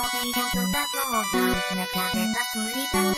の日が育ったそう。だ中で作りたので